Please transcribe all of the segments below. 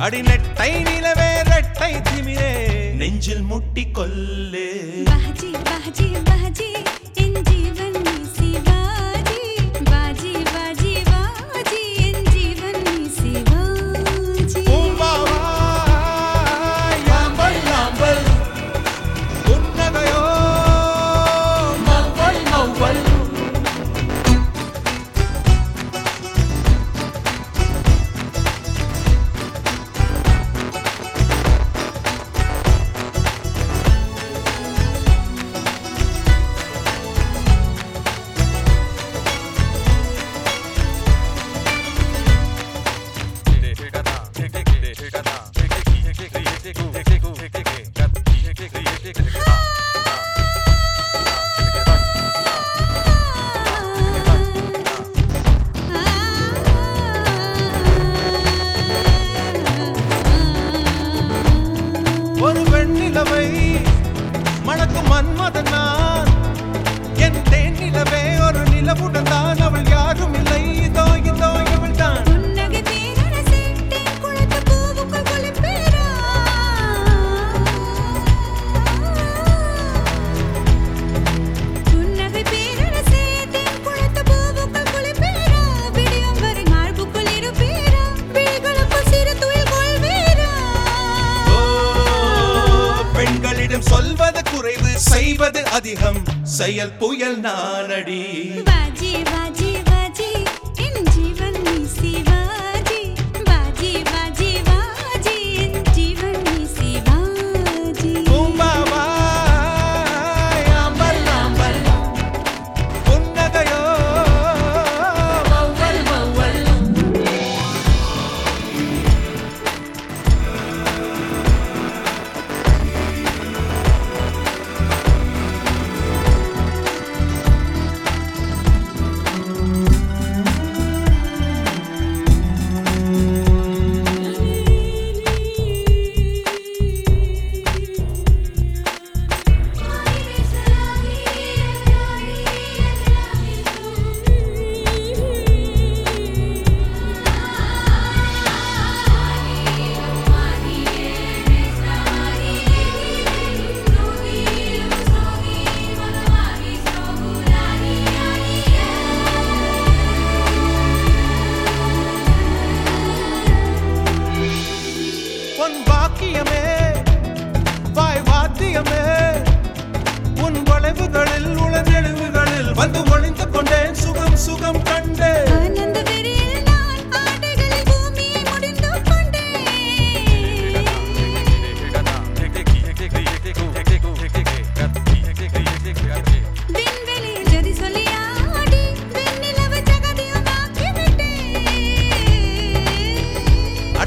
அடிநெட்டை நிலவே ரெட்டை திமிரே நெஞ்சில் முட்டி கொல்லு பஹஜி பஹஜி பஹஜி மன்மதனான் என் தேன் நிலவே ஒரு நிலவுடன் தான். அது அதிகம். செயல் புயல் நானடி. வாஜி வாஜி வாஜி. என் ஜீவன் நீ சிவா.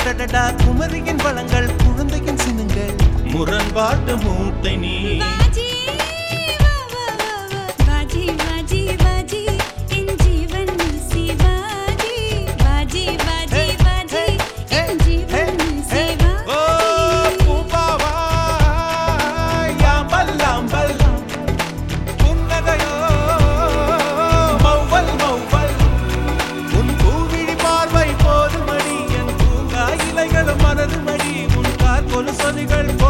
அடடடா குமரியின் வளங்கள் குழந்தையின் சினுங்கள் முரண்பாட்டு மூட்டை நீ. diga el